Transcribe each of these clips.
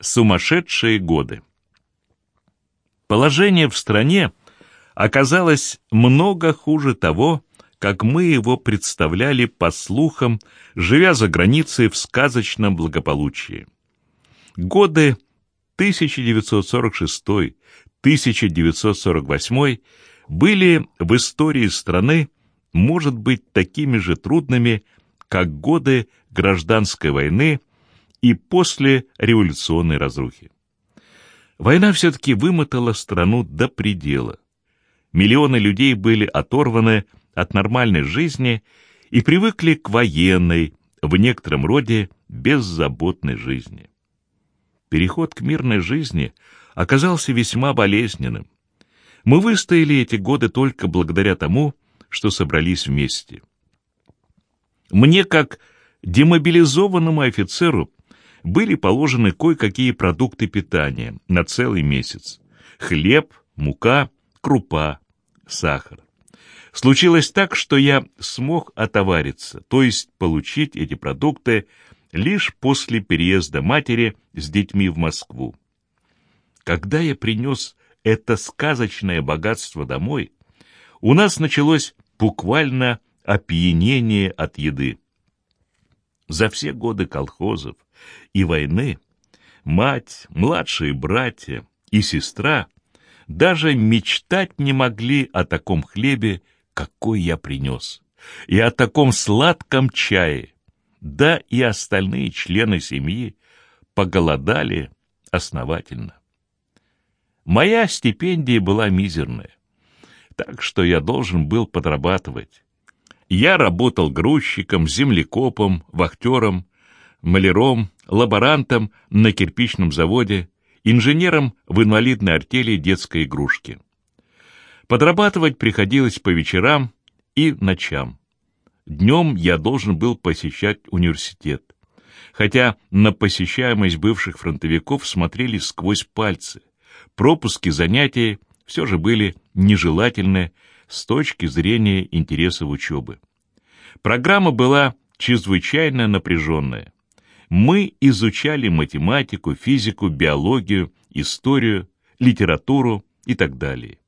Сумасшедшие годы. Положение в стране оказалось много хуже того, как мы его представляли по слухам, живя за границей в сказочном благополучии. Годы 1946-1948 были в истории страны, может быть, такими же трудными, как годы гражданской войны и после революционной разрухи. Война все-таки вымотала страну до предела. Миллионы людей были оторваны от нормальной жизни и привыкли к военной, в некотором роде беззаботной жизни. Переход к мирной жизни оказался весьма болезненным. Мы выстояли эти годы только благодаря тому, что собрались вместе. Мне, как демобилизованному офицеру, были положены кое-какие продукты питания на целый месяц. Хлеб, мука, крупа, сахар. Случилось так, что я смог отовариться, то есть получить эти продукты лишь после переезда матери с детьми в Москву. Когда я принес это сказочное богатство домой, у нас началось буквально опьянение от еды. За все годы колхозов и войны мать, младшие братья и сестра даже мечтать не могли о таком хлебе, какой я принес, и о таком сладком чае. Да и остальные члены семьи поголодали основательно. Моя стипендия была мизерная, так что я должен был подрабатывать. Я работал грузчиком, землекопом, вахтером, маляром, лаборантом на кирпичном заводе, инженером в инвалидной артели детской игрушки. Подрабатывать приходилось по вечерам и ночам. Днем я должен был посещать университет. Хотя на посещаемость бывших фронтовиков смотрели сквозь пальцы. Пропуски занятий все же были нежелательны с точки зрения интересов учебы. Программа была чрезвычайно напряженная. Мы изучали математику, физику, биологию, историю, литературу и так далее.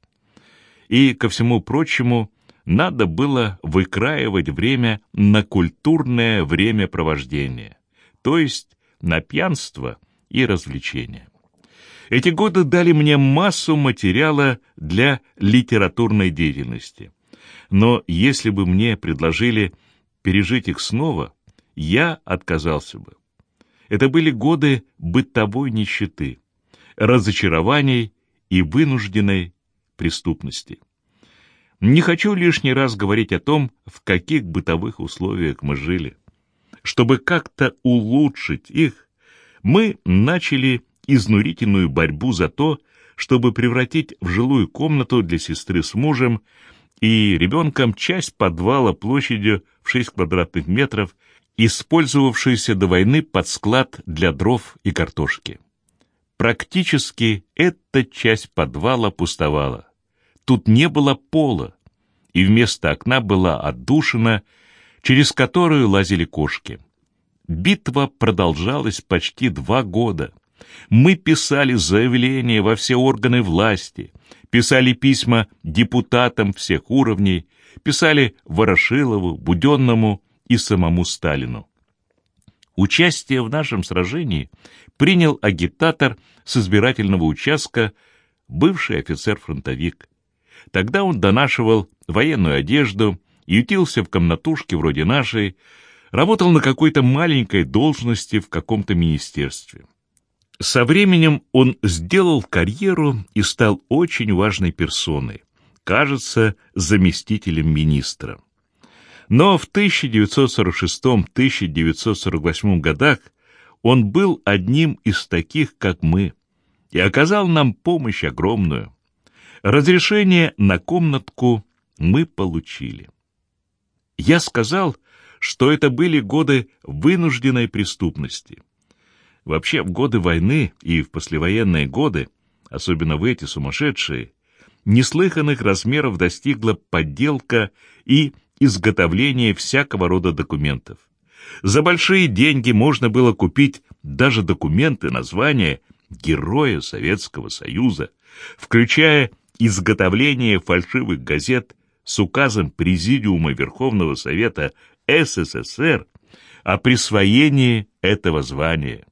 И, ко всему прочему, надо было выкраивать время на культурное времяпровождение, то есть на пьянство и развлечения. Эти годы дали мне массу материала для литературной деятельности. Но если бы мне предложили пережить их снова, я отказался бы. Это были годы бытовой нищеты, разочарований и вынужденной преступности. Не хочу лишний раз говорить о том, в каких бытовых условиях мы жили. Чтобы как-то улучшить их, мы начали изнурительную борьбу за то, чтобы превратить в жилую комнату для сестры с мужем и ребенком часть подвала площадью в 6 квадратных метров использовавшийся до войны под склад для дров и картошки. Практически эта часть подвала пустовала. Тут не было пола, и вместо окна была отдушина, через которую лазили кошки. Битва продолжалась почти два года. Мы писали заявления во все органы власти, писали письма депутатам всех уровней, писали Ворошилову, Буденному, и самому Сталину. Участие в нашем сражении принял агитатор с избирательного участка, бывший офицер-фронтовик. Тогда он донашивал военную одежду, ютился в комнатушке вроде нашей, работал на какой-то маленькой должности в каком-то министерстве. Со временем он сделал карьеру и стал очень важной персоной, кажется, заместителем министра. Но в 1946-1948 годах он был одним из таких, как мы, и оказал нам помощь огромную. Разрешение на комнатку мы получили. Я сказал, что это были годы вынужденной преступности. Вообще, в годы войны и в послевоенные годы, особенно в эти сумасшедшие, неслыханных размеров достигла подделка и изготовление всякого рода документов. За большие деньги можно было купить даже документы названия Героя Советского Союза, включая изготовление фальшивых газет с указом Президиума Верховного Совета СССР о присвоении этого звания.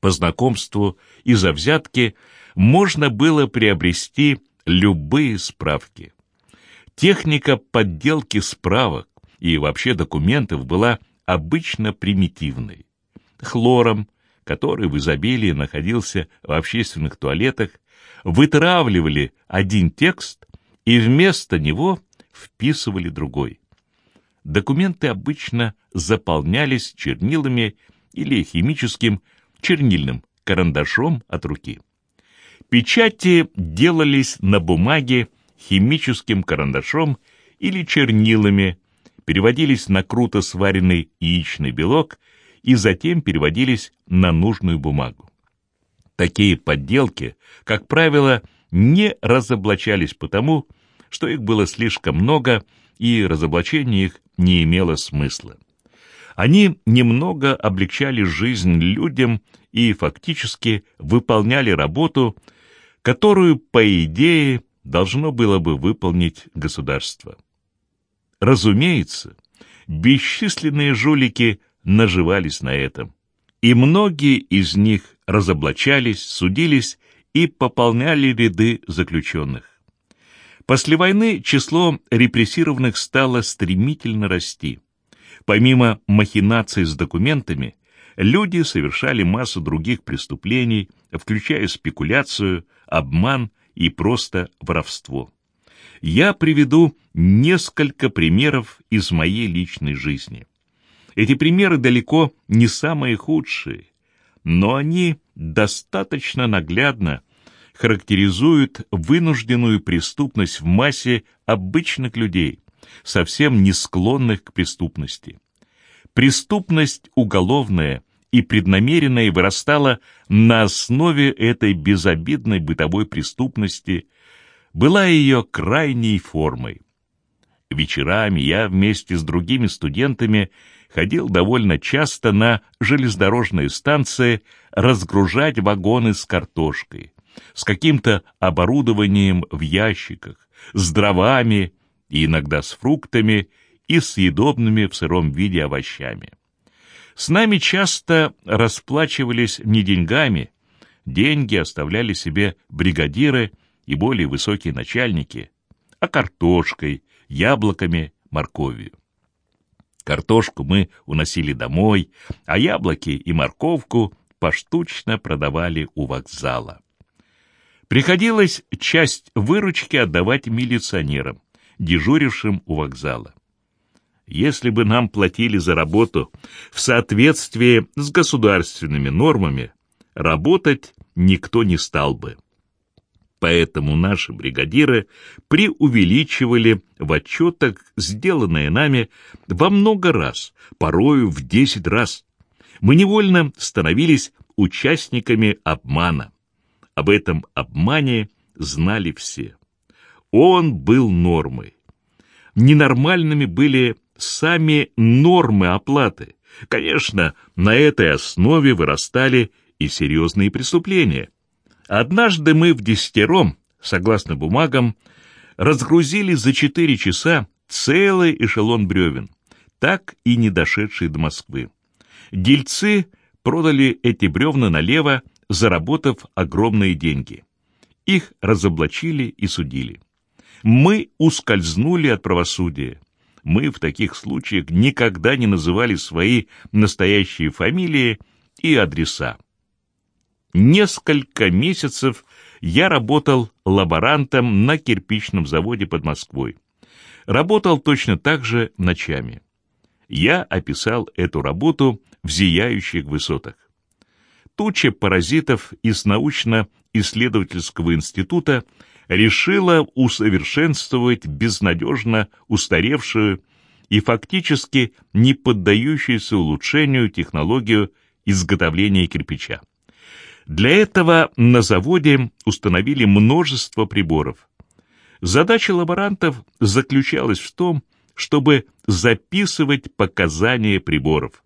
По знакомству и за взятки можно было приобрести любые справки. Техника подделки справок и вообще документов была обычно примитивной. Хлором, который в изобилии находился в общественных туалетах, вытравливали один текст и вместо него вписывали другой. Документы обычно заполнялись чернилами или химическим чернильным карандашом от руки. Печати делались на бумаге химическим карандашом или чернилами, переводились на круто сваренный яичный белок и затем переводились на нужную бумагу. Такие подделки, как правило, не разоблачались потому, что их было слишком много, и разоблачение их не имело смысла. Они немного облегчали жизнь людям и фактически выполняли работу, которую, по идее, должно было бы выполнить государство. Разумеется, бесчисленные жулики наживались на этом, и многие из них разоблачались, судились и пополняли ряды заключенных. После войны число репрессированных стало стремительно расти. Помимо махинаций с документами, люди совершали массу других преступлений, включая спекуляцию, обман и просто воровство. Я приведу несколько примеров из моей личной жизни. Эти примеры далеко не самые худшие, но они достаточно наглядно характеризуют вынужденную преступность в массе обычных людей, совсем не склонных к преступности. Преступность уголовная и преднамеренная вырастала на основе этой безобидной бытовой преступности, была ее крайней формой. Вечерами я вместе с другими студентами ходил довольно часто на железнодорожные станции разгружать вагоны с картошкой, с каким-то оборудованием в ящиках, с дровами и иногда с фруктами и съедобными в сыром виде овощами. С нами часто расплачивались не деньгами, деньги оставляли себе бригадиры и более высокие начальники, а картошкой, яблоками, морковью. Картошку мы уносили домой, а яблоки и морковку поштучно продавали у вокзала. Приходилось часть выручки отдавать милиционерам, дежурившим у вокзала. Если бы нам платили за работу в соответствии с государственными нормами, работать никто не стал бы. Поэтому наши бригадиры преувеличивали в отчетах сделанное нами во много раз, порою в десять раз. Мы невольно становились участниками обмана. Об этом обмане знали все. Он был нормой. Ненормальными были сами нормы оплаты. Конечно, на этой основе вырастали и серьезные преступления. Однажды мы в десятером, согласно бумагам, разгрузили за четыре часа целый эшелон бревен, так и не дошедший до Москвы. Дельцы продали эти бревна налево, заработав огромные деньги. Их разоблачили и судили. Мы ускользнули от правосудия мы в таких случаях никогда не называли свои настоящие фамилии и адреса. Несколько месяцев я работал лаборантом на кирпичном заводе под Москвой. Работал точно так же ночами. Я описал эту работу в зияющих высотах. Туча паразитов из научно-исследовательского института решила усовершенствовать безнадежно устаревшую и фактически не поддающуюся улучшению технологию изготовления кирпича. Для этого на заводе установили множество приборов. Задача лаборантов заключалась в том, чтобы записывать показания приборов.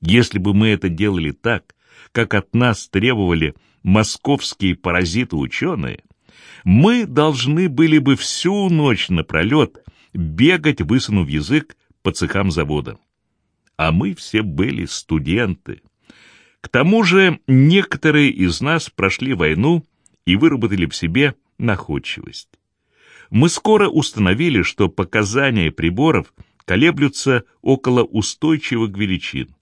Если бы мы это делали так, как от нас требовали московские паразиты-ученые, мы должны были бы всю ночь напролет бегать, высунув язык по цехам завода. А мы все были студенты. К тому же некоторые из нас прошли войну и выработали в себе находчивость. Мы скоро установили, что показания приборов колеблются около устойчивых величин,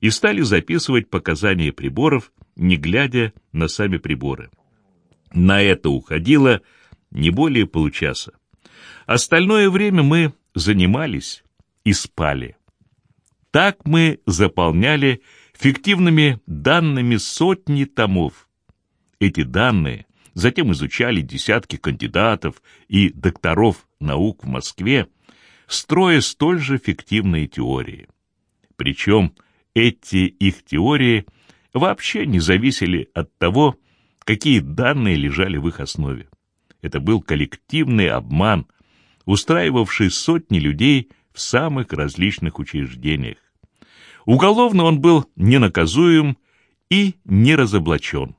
и стали записывать показания приборов, не глядя на сами приборы. На это уходило не более получаса. Остальное время мы занимались и спали. Так мы заполняли фиктивными данными сотни томов. Эти данные затем изучали десятки кандидатов и докторов наук в Москве, строя столь же фиктивные теории. Причем эти их теории вообще не зависели от того, какие данные лежали в их основе. Это был коллективный обман, устраивавший сотни людей в самых различных учреждениях. Уголовно он был ненаказуем и не разоблачен.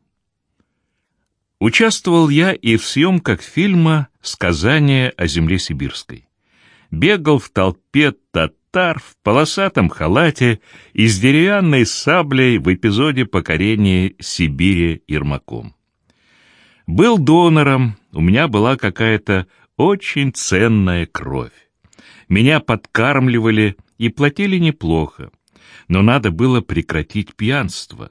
Участвовал я и в съемках фильма «Сказание о земле сибирской». Бегал в толпе татар в полосатом халате и с деревянной саблей в эпизоде покорения Сибири Ермаком. Был донором, у меня была какая-то очень ценная кровь. Меня подкармливали и платили неплохо, но надо было прекратить пьянство.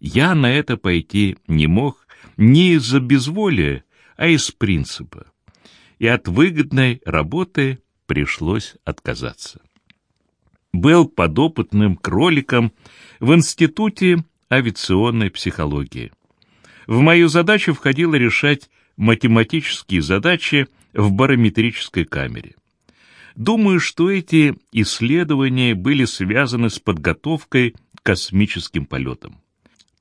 Я на это пойти не мог не из-за безволия, а из принципа. И от выгодной работы пришлось отказаться. Был подопытным кроликом в Институте авиационной психологии. В мою задачу входило решать математические задачи в барометрической камере. Думаю, что эти исследования были связаны с подготовкой к космическим полетам.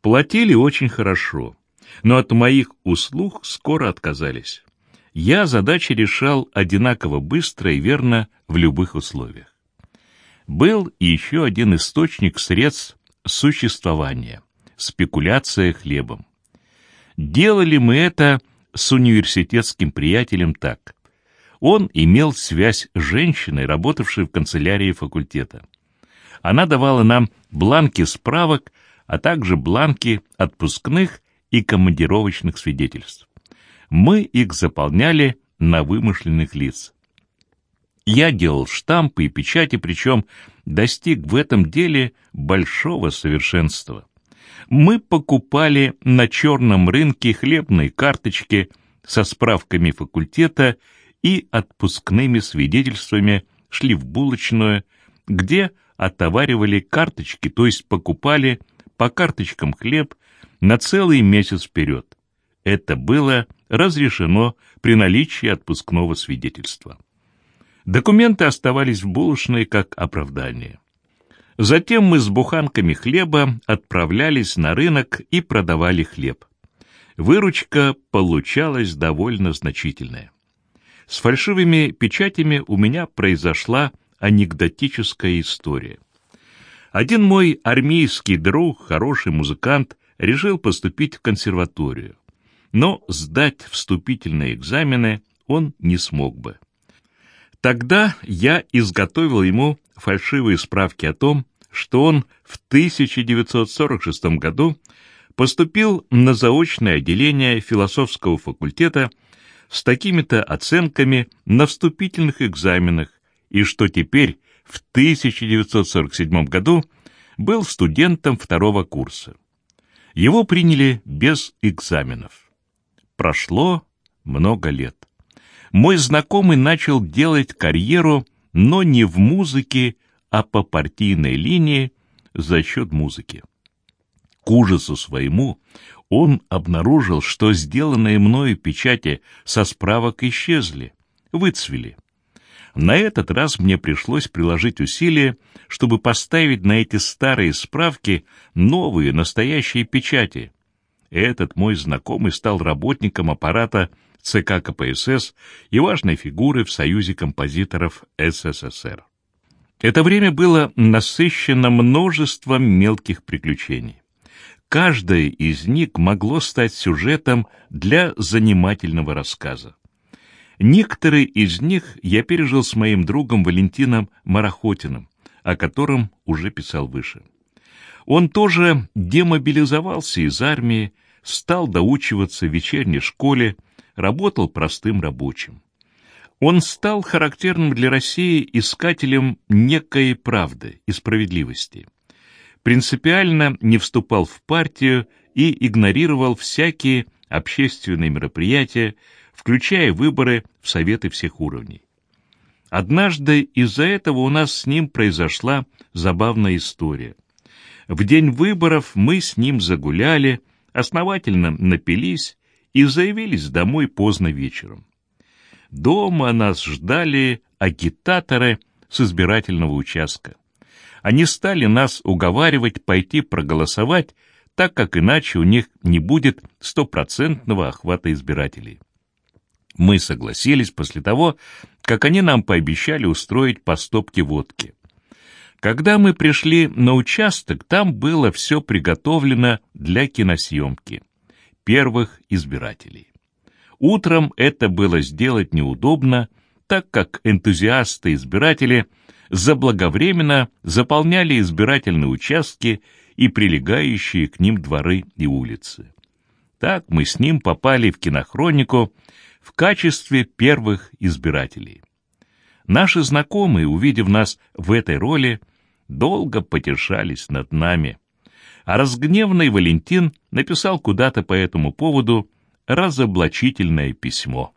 Платили очень хорошо, но от моих услуг скоро отказались. Я задачи решал одинаково быстро и верно в любых условиях. Был еще один источник средств существования – спекуляция хлебом. Делали мы это с университетским приятелем так. Он имел связь с женщиной, работавшей в канцелярии факультета. Она давала нам бланки справок, а также бланки отпускных и командировочных свидетельств. Мы их заполняли на вымышленных лиц. Я делал штампы и печати, причем достиг в этом деле большого совершенства мы покупали на черном рынке хлебные карточки со справками факультета и отпускными свидетельствами шли в булочную, где отоваривали карточки, то есть покупали по карточкам хлеб на целый месяц вперед. Это было разрешено при наличии отпускного свидетельства. Документы оставались в булочной как оправдание. Затем мы с буханками хлеба отправлялись на рынок и продавали хлеб. Выручка получалась довольно значительная. С фальшивыми печатями у меня произошла анекдотическая история. Один мой армейский друг, хороший музыкант, решил поступить в консерваторию, но сдать вступительные экзамены он не смог бы. Тогда я изготовил ему фальшивые справки о том, что он в 1946 году поступил на заочное отделение философского факультета с такими-то оценками на вступительных экзаменах и что теперь в 1947 году был студентом второго курса. Его приняли без экзаменов. Прошло много лет мой знакомый начал делать карьеру, но не в музыке, а по партийной линии за счет музыки. К ужасу своему он обнаружил, что сделанные мною печати со справок исчезли, выцвели. На этот раз мне пришлось приложить усилия, чтобы поставить на эти старые справки новые настоящие печати. Этот мой знакомый стал работником аппарата ЦК КПСС и важной фигуры в Союзе композиторов СССР. Это время было насыщено множеством мелких приключений. Каждое из них могло стать сюжетом для занимательного рассказа. Некоторые из них я пережил с моим другом Валентином Марохотиным, о котором уже писал выше. Он тоже демобилизовался из армии, стал доучиваться в вечерней школе, работал простым рабочим. Он стал характерным для России искателем некой правды и справедливости. Принципиально не вступал в партию и игнорировал всякие общественные мероприятия, включая выборы в советы всех уровней. Однажды из-за этого у нас с ним произошла забавная история. В день выборов мы с ним загуляли, основательно напились и заявились домой поздно вечером. Дома нас ждали агитаторы с избирательного участка. Они стали нас уговаривать пойти проголосовать, так как иначе у них не будет стопроцентного охвата избирателей. Мы согласились после того, как они нам пообещали устроить по водки. Когда мы пришли на участок, там было все приготовлено для киносъемки первых избирателей. Утром это было сделать неудобно, так как энтузиасты-избиратели заблаговременно заполняли избирательные участки и прилегающие к ним дворы и улицы. Так мы с ним попали в кинохронику в качестве первых избирателей. Наши знакомые, увидев нас в этой роли, долго потешались над нами. А разгневанный Валентин написал куда-то по этому поводу разоблачительное письмо.